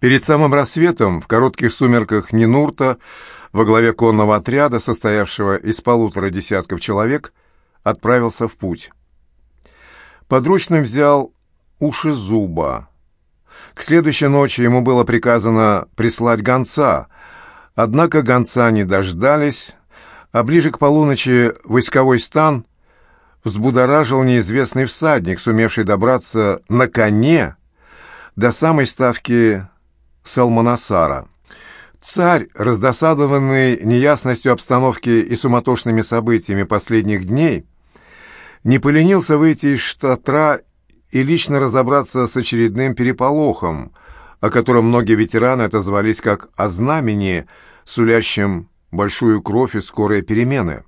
Перед самым рассветом в коротких сумерках Нинурта во главе конного отряда, состоявшего из полутора десятков человек, отправился в путь. Подручным взял уши зуба. К следующей ночи ему было приказано прислать гонца, однако гонца не дождались, а ближе к полуночи войсковой стан взбудоражил неизвестный всадник, сумевший добраться на коне до самой ставки Салманасара. Царь, раздосадованный неясностью обстановки и суматошными событиями последних дней, не поленился выйти из штатра и лично разобраться с очередным переполохом, о котором многие ветераны отозвались как о знамени, сулящем большую кровь и скорые перемены.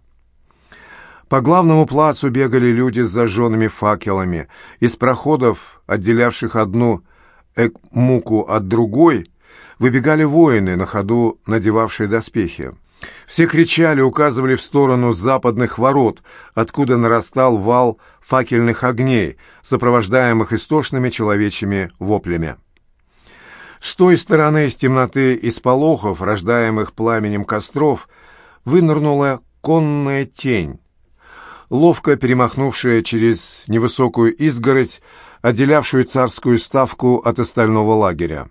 По главному плацу бегали люди с зажженными факелами. Из проходов, отделявших одну Экмуку от другой, выбегали воины, на ходу надевавшие доспехи. Все кричали, указывали в сторону западных ворот, откуда нарастал вал факельных огней, сопровождаемых истошными человечьими воплями. С той стороны из темноты и сполохов, рождаемых пламенем костров, вынырнула конная тень, ловко перемахнувшая через невысокую изгородь, отделявшую царскую ставку от остального лагеря.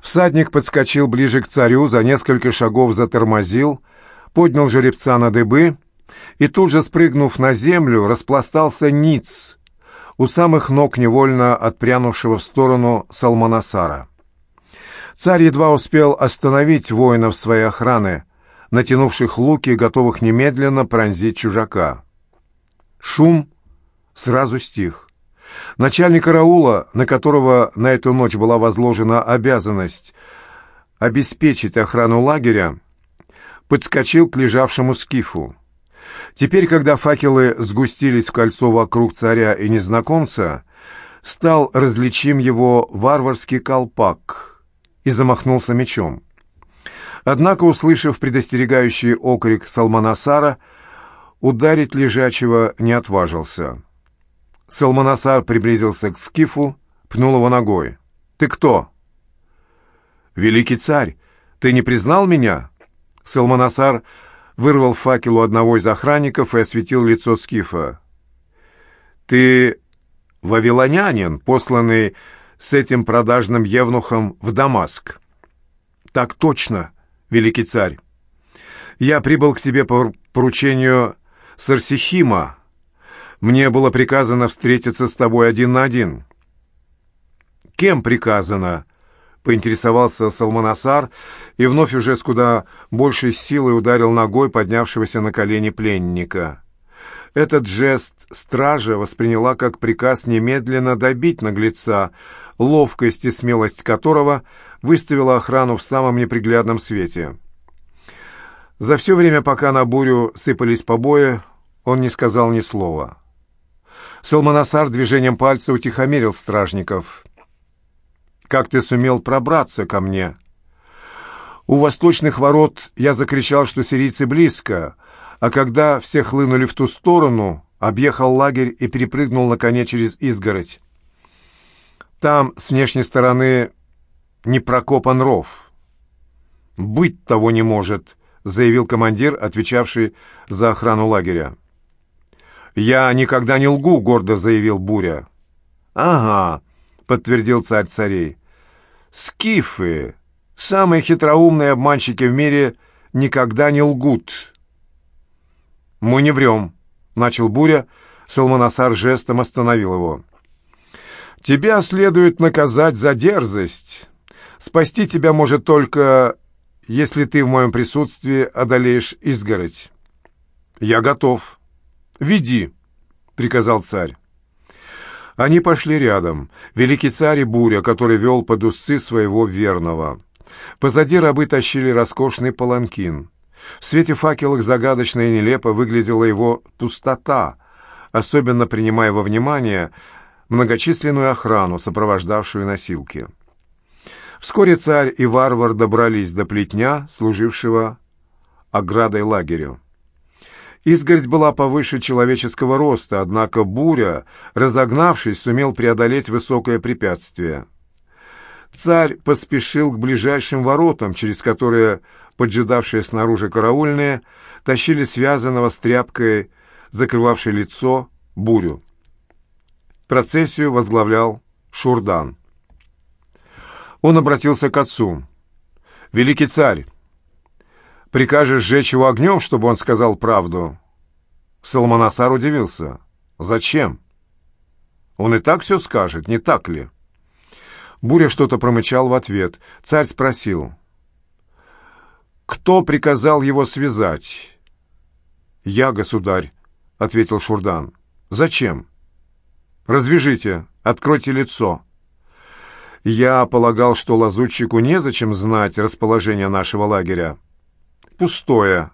Всадник подскочил ближе к царю, за несколько шагов затормозил, поднял жеребца на дыбы и тут же, спрыгнув на землю, распластался ниц у самых ног невольно отпрянувшего в сторону Салманасара. Царь едва успел остановить воинов своей охраны, натянувших луки, готовых немедленно пронзить чужака. Шум сразу стих. Начальник караула, на которого на эту ночь была возложена обязанность обеспечить охрану лагеря, подскочил к лежавшему скифу. Теперь, когда факелы сгустились в кольцо вокруг царя и незнакомца, стал различим его варварский колпак и замахнулся мечом. Однако, услышав предостерегающий окрик Салманасара, ударить лежачего не отважился. Салманасар приблизился к скифу, пнул его ногой. «Ты кто?» «Великий царь, ты не признал меня?» Салманасар вырвал факел у одного из охранников и осветил лицо скифа. «Ты вавилонянин, посланный с этим продажным евнухом в Дамаск?» «Так точно, великий царь. Я прибыл к тебе по поручению Сарсихима, мне было приказано встретиться с тобой один на один». «Кем приказано?» — поинтересовался Салманасар и вновь уже с куда большей силой ударил ногой поднявшегося на колени пленника. Этот жест стража восприняла как приказ немедленно добить наглеца, ловкость и смелость которого выставила охрану в самом неприглядном свете. За все время, пока на бурю сыпались побои, он не сказал ни слова. Салманасар движением пальца утихомирил стражников. «Как ты сумел пробраться ко мне?» У восточных ворот я закричал, что сирийцы близко, а когда все хлынули в ту сторону, объехал лагерь и перепрыгнул на коне через изгородь. Там, с внешней стороны, не прокопан ров. «Быть того не может», — заявил командир, отвечавший за охрану лагеря. «Я никогда не лгу», — гордо заявил Буря. «Ага», — подтвердил царь царей. «Скифы, самые хитроумные обманщики в мире, никогда не лгут». «Мы не врем», — начал Буря. Салманасар жестом остановил его. «Тебя следует наказать за дерзость. Спасти тебя может только, если ты в моем присутствии одолеешь изгородь». «Я готов». «Веди», — приказал царь. Они пошли рядом, великий царь и буря, который вел под усы своего верного. Позади рабы тащили роскошный паланкин. В свете факелок загадочно и нелепо выглядела его пустота, особенно принимая во внимание многочисленную охрану, сопровождавшую носилки. Вскоре царь и варвар добрались до плетня, служившего оградой лагерю. Изгородь была повыше человеческого роста, однако буря, разогнавшись, сумел преодолеть высокое препятствие. Царь поспешил к ближайшим воротам, через которые поджидавшие снаружи караульные тащили связанного с тряпкой, закрывавшей лицо, бурю. Процессию возглавлял Шурдан. Он обратился к отцу. «Великий царь, прикажешь сжечь его огнем, чтобы он сказал правду?» Салманасар удивился. «Зачем?» «Он и так все скажет, не так ли?» Буря что-то промычал в ответ. Царь спросил. «Кто приказал его связать?» «Я, государь», — ответил Шурдан. «Зачем?» «Развяжите, откройте лицо». «Я полагал, что лазутчику незачем знать расположение нашего лагеря». «Пустое.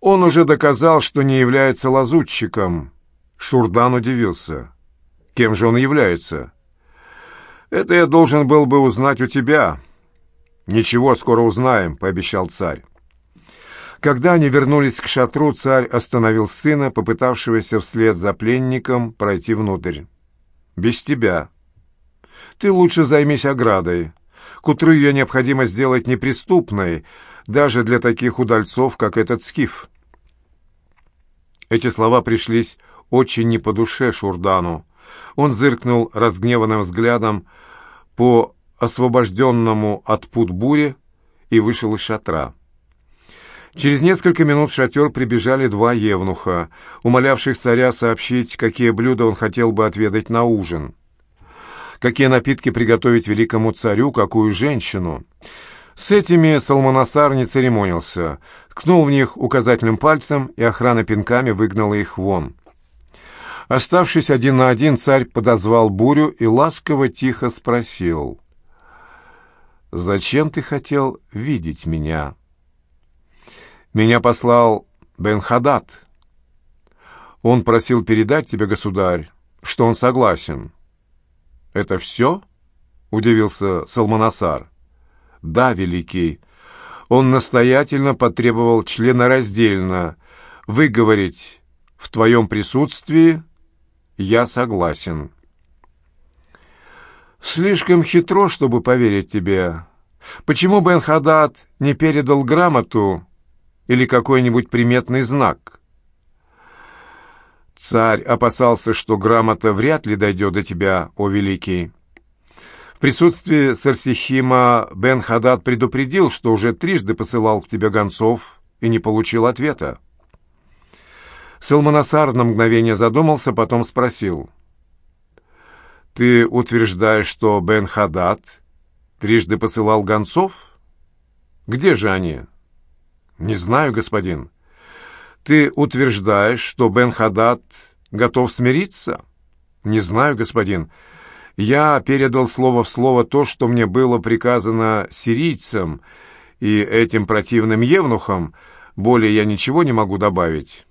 Он уже доказал, что не является лазутчиком». Шурдан удивился. «Кем же он является?» Это я должен был бы узнать у тебя. Ничего, скоро узнаем, пообещал царь. Когда они вернулись к шатру, царь остановил сына, попытавшегося вслед за пленником пройти внутрь. «Без тебя. Ты лучше займись оградой. К утру ее необходимо сделать неприступной, даже для таких удальцов, как этот скиф». Эти слова пришлись очень не по душе Шурдану. Он зыркнул разгневанным взглядом по освобожденному от пут буре и вышел из шатра. Через несколько минут в шатер прибежали два евнуха, умолявших царя сообщить, какие блюда он хотел бы отведать на ужин. Какие напитки приготовить великому царю, какую женщину. С этими Салманасар не церемонился, ткнул в них указательным пальцем, и охрана пинками выгнала их вон. Оставшись один на один, царь подозвал бурю и ласково тихо спросил. «Зачем ты хотел видеть меня?» «Меня послал Бен-Хадад. Он просил передать тебе, государь, что он согласен». «Это все?» — удивился Салманасар. «Да, великий. Он настоятельно потребовал членораздельно выговорить в твоем присутствии «Я согласен». «Слишком хитро, чтобы поверить тебе. Почему Бен Хадад не передал грамоту или какой-нибудь приметный знак?» Царь опасался, что грамота вряд ли дойдет до тебя, о великий. В присутствии Сарсихима Бен Хадад предупредил, что уже трижды посылал к тебе гонцов и не получил ответа. Салманасар на мгновение задумался, потом спросил. «Ты утверждаешь, что Бен Хадад трижды посылал гонцов? Где же они?» «Не знаю, господин. Ты утверждаешь, что Бен Хадад готов смириться?» «Не знаю, господин. Я передал слово в слово то, что мне было приказано сирийцам и этим противным евнухам. Более я ничего не могу добавить».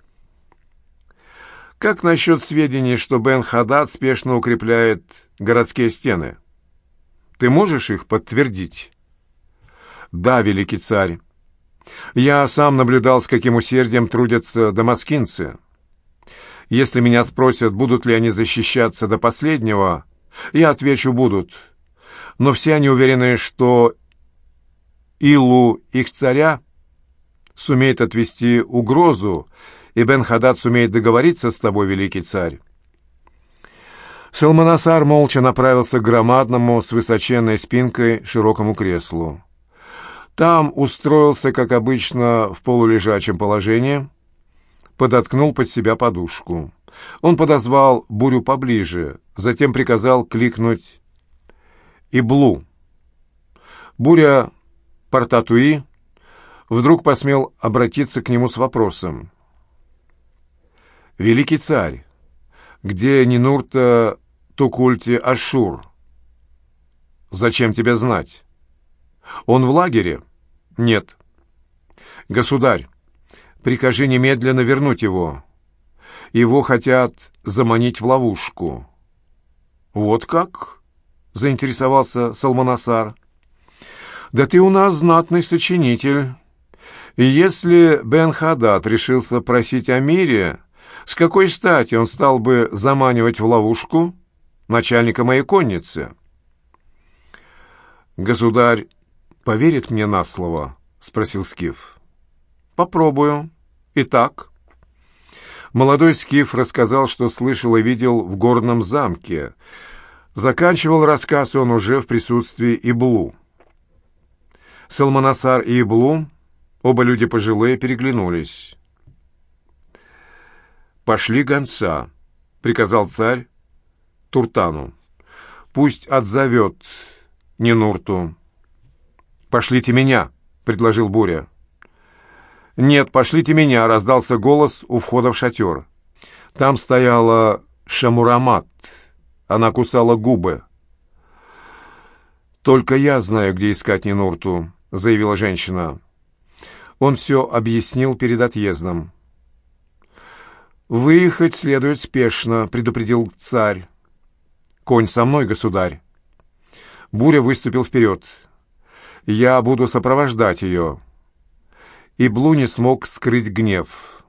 Как насчет сведений, что Бен Хадад спешно укрепляет городские стены? Ты можешь их подтвердить? Да, великий царь. Я сам наблюдал, с каким усердием трудятся дамаскинцы. Если меня спросят, будут ли они защищаться до последнего, я отвечу «будут». Но все они уверены, что Илу, их царя, сумеет отвести угрозу и Бен-Хадад сумеет договориться с тобой, великий царь». Салманасар молча направился к громадному с высоченной спинкой широкому креслу. Там устроился, как обычно, в полулежачем положении, подоткнул под себя подушку. Он подозвал бурю поближе, затем приказал кликнуть «Иблу». Буря Портатуи вдруг посмел обратиться к нему с вопросом. «Великий царь, где Нинурта Тукульти Ашур?» «Зачем тебе знать?» «Он в лагере?» «Нет». «Государь, прикажи немедленно вернуть его. Его хотят заманить в ловушку». «Вот как?» — заинтересовался Салманасар. «Да ты у нас знатный сочинитель. И если Бен Хадад решился просить о мире, с какой стати он стал бы заманивать в ловушку начальника моей конницы? «Государь поверит мне на слово?» — спросил Скиф. «Попробую. Итак...» Молодой Скиф рассказал, что слышал и видел в горном замке. Заканчивал рассказ он уже в присутствии Иблу. Салманасар и Иблу, оба люди пожилые, переглянулись. «Пошли гонца», — приказал царь Туртану. «Пусть отзовет Нинурту». «Пошлите меня», — предложил Буря. «Нет, пошлите меня», — раздался голос у входа в шатер. Там стояла Шамурамат. Она кусала губы. «Только я знаю, где искать Нинурту», — заявила женщина. Он все объяснил перед отъездом. «Выехать следует спешно», — предупредил царь. «Конь со мной, государь». Буря выступил вперед. «Я буду сопровождать ее». И Блу не смог скрыть гнев.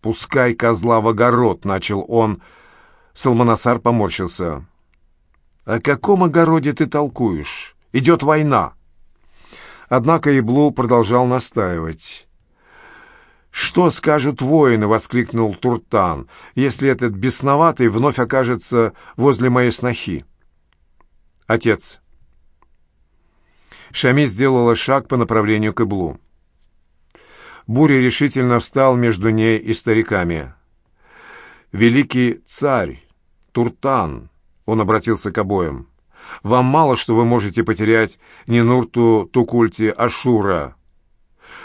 «Пускай козла в огород», — начал он. Салманасар поморщился. «О каком огороде ты толкуешь? Идет война». Однако Иблу продолжал настаивать. «Что скажут воины?» — воскликнул Туртан, «если этот бесноватый вновь окажется возле моей снохи?» «Отец». Шами сделала шаг по направлению к Иблу. Буря решительно встал между ней и стариками. «Великий царь, Туртан!» — он обратился к обоим. «Вам мало, что вы можете потерять Нинурту Тукульти Ашура,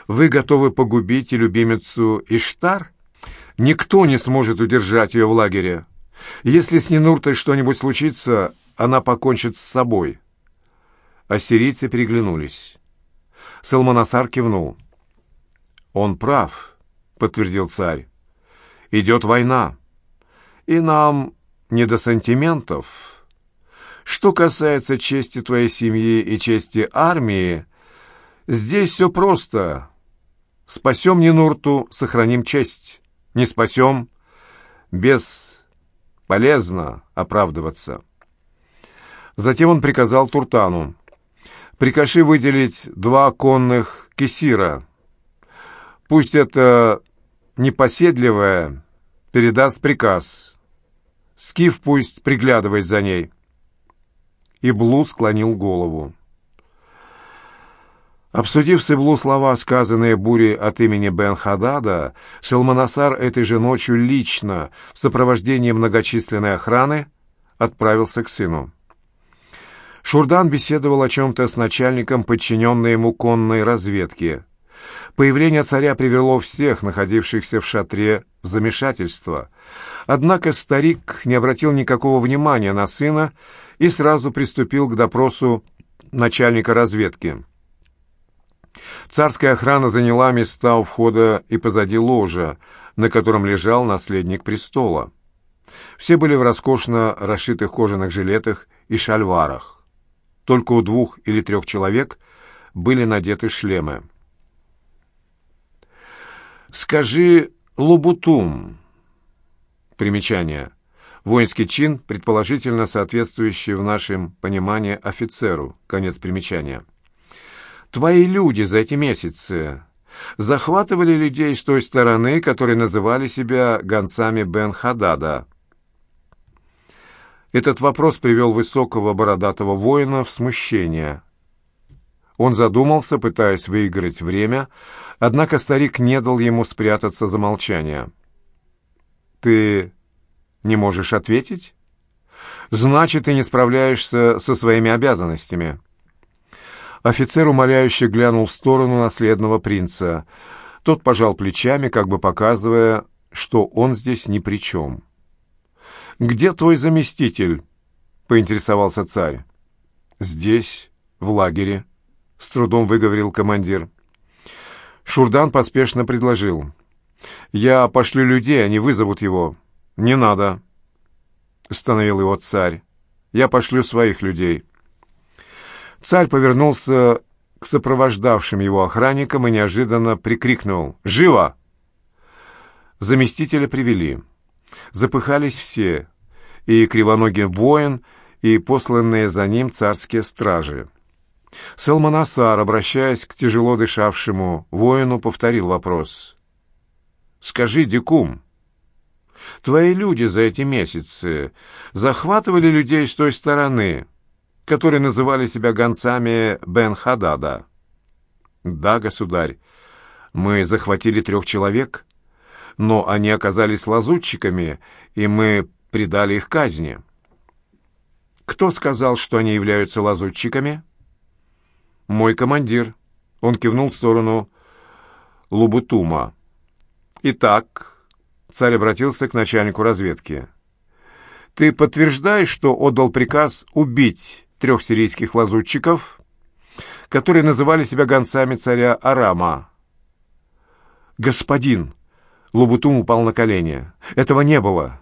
вы готовы погубить и любимицу Иштар? Никто не сможет удержать ее в лагере. Если с Нинуртой что-нибудь случится, она покончит с собой». Ассирийцы переглянулись. Салманасар кивнул. «Он прав», — подтвердил царь. «Идет война, и нам не до сантиментов. Что касается чести твоей семьи и чести армии, здесь все просто. Спасем Нинурту, сохраним честь. Не спасем, бесполезно оправдываться. Затем он приказал Туртану. «Прикажи выделить два конных кесира. Пусть это непоседливая передаст приказ. Скиф пусть приглядывает за ней». И Блу склонил голову. Обсудив с Иблу слова, сказанные Бури от имени Бен-Хадада, Шелманасар этой же ночью лично, в сопровождении многочисленной охраны, отправился к сыну. Шурдан беседовал о чем-то с начальником подчиненной ему конной разведки. Появление царя привело всех, находившихся в шатре, в замешательство. Однако старик не обратил никакого внимания на сына и сразу приступил к допросу начальника разведки. Царская охрана заняла места у входа и позади ложа, на котором лежал наследник престола. Все были в роскошно расшитых кожаных жилетах и шальварах. Только у двух или трех человек были надеты шлемы. «Скажи Лубутум». Примечание. Воинский чин, предположительно соответствующий в нашем понимании офицеру. Конец примечания. Твои люди за эти месяцы захватывали людей с той стороны, которые называли себя гонцами Бен-Хадада. Этот вопрос привел высокого бородатого воина в смущение. Он задумался, пытаясь выиграть время, однако старик не дал ему спрятаться за молчание. «Ты не можешь ответить? Значит, ты не справляешься со своими обязанностями». Офицер умоляюще глянул в сторону наследного принца. Тот пожал плечами, как бы показывая, что он здесь ни при чем. «Где твой заместитель?» — поинтересовался царь. «Здесь, в лагере», — с трудом выговорил командир. Шурдан поспешно предложил. «Я пошлю людей, они вызовут его». «Не надо», — остановил его царь. «Я пошлю своих людей». Царь повернулся к сопровождавшим его охранникам и неожиданно прикрикнул «Живо!». Заместителя привели. Запыхались все, и кривоногий воин, и посланные за ним царские стражи. Салманасар, обращаясь к тяжело дышавшему воину, повторил вопрос. «Скажи, Дикум, твои люди за эти месяцы захватывали людей с той стороны, которые называли себя гонцами Бен-Хадада?» «Да, государь, мы захватили трех человек, но они оказались лазутчиками, и мы предали их казни». «Кто сказал, что они являются лазутчиками?» «Мой командир». Он кивнул в сторону Лубутума. «Итак», — царь обратился к начальнику разведки, «ты подтверждаешь, что отдал приказ убить трех сирийских лазутчиков, которые называли себя гонцами царя Арама?» «Господин!» — Лубутум упал на колени. «Этого не было.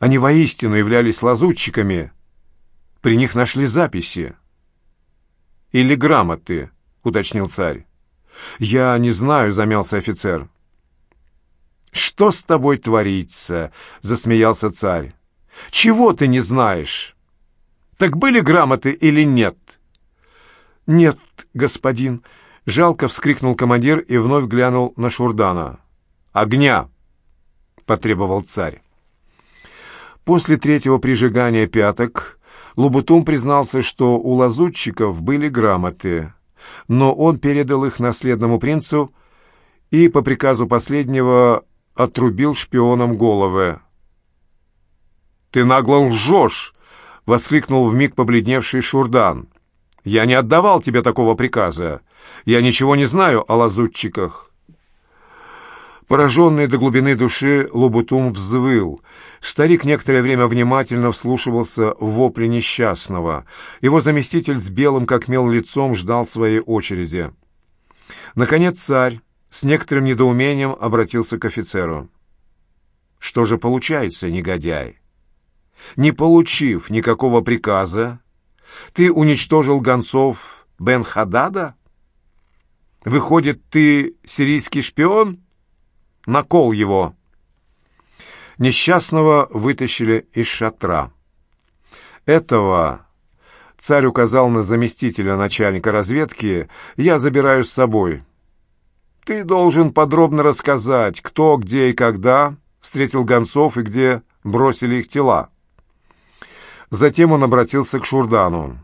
Они воистину являлись лазутчиками. При них нашли записи». «Или грамоты», — уточнил царь. «Я не знаю», — замялся офицер. «Что с тобой творится?» — засмеялся царь. «Чего ты не знаешь? Так были грамоты или нет?» «Нет, господин», — жалко вскрикнул командир и вновь глянул на Шурдана. «Огня!» — потребовал царь. После третьего прижигания пяток Лубутум признался, что у лазутчиков были грамоты, но он передал их наследному принцу и по приказу последнего отрубил шпионам головы. «Ты нагло лжешь!» — воскликнул вмиг побледневший Шурдан. «Я не отдавал тебе такого приказа. Я ничего не знаю о лазутчиках». Пораженный до глубины души, Лубутум взвыл. Старик некоторое время внимательно вслушивался в вопли несчастного. Его заместитель с белым как мел лицом ждал своей очереди. Наконец царь с некоторым недоумением обратился к офицеру. «Что же получается, негодяй? Не получив никакого приказа, ты уничтожил гонцов Бен-Хадада? Выходит, ты сирийский шпион?» На кол его!» Несчастного вытащили из шатра. Этого, царь указал на заместителя начальника разведки, я забираю с собой. Ты должен подробно рассказать, кто, где и когда встретил гонцов и где бросили их тела. Затем он обратился к Шурдану.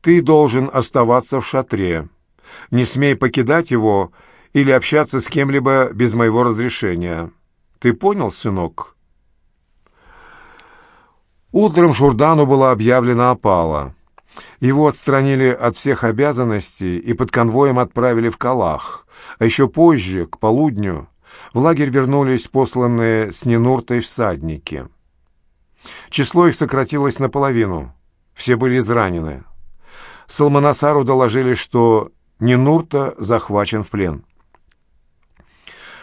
«Ты должен оставаться в шатре. Не смей покидать его или общаться с кем-либо без моего разрешения. Ты понял, сынок?» Утром Шурдану была объявлена опала. Его отстранили от всех обязанностей и под конвоем отправили в Калах. А еще позже, к полудню, в лагерь вернулись посланные с Нинуртой всадники. Число их сократилось наполовину. Все были изранены. Салманасару доложили, что Нинурта захвачен в плен.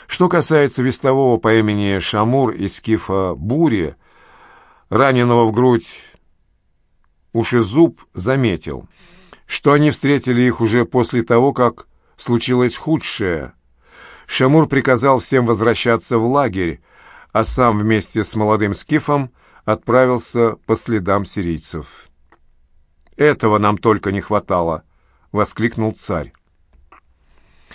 Что касается вестового по имени Шамур из скифа Бури, раненого в грудь Ушезуб заметил, что они встретили их уже после того, как случилось худшее. Шамур приказал всем возвращаться в лагерь, а сам вместе с молодым скифом отправился по следам сирийцев. «Этого нам только не хватало!» — воскликнул царь.